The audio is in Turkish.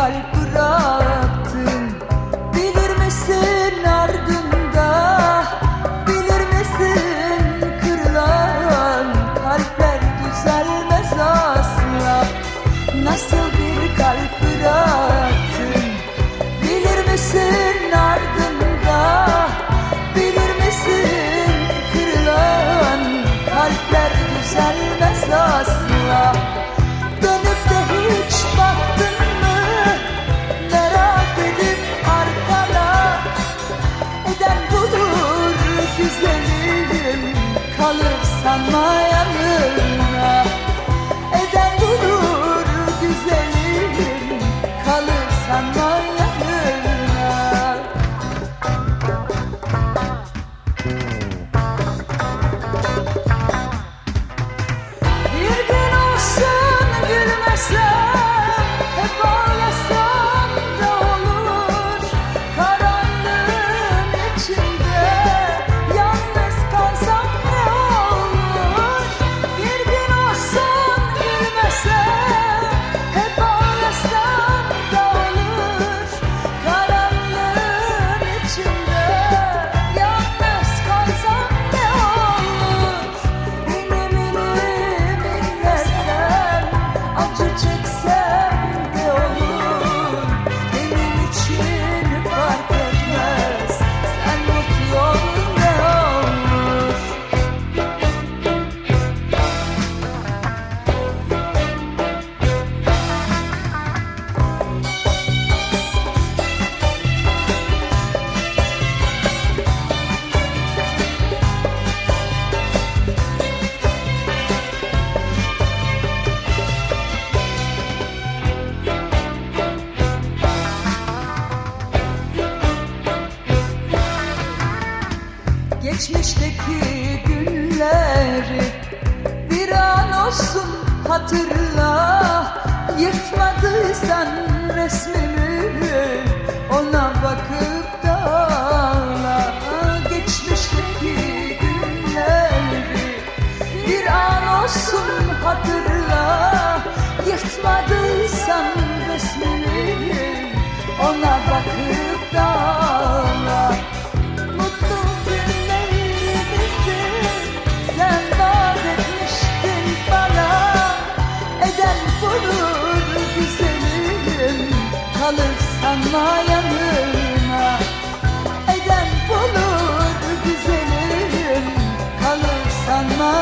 kalp bırak utanmayanına Eden durur güzelim kalırsan var eski günleri Bir an olsun hatırla. Yırtmadıysan resmimi kalır sanma yanına. Eden bulur güzelim kalır sanma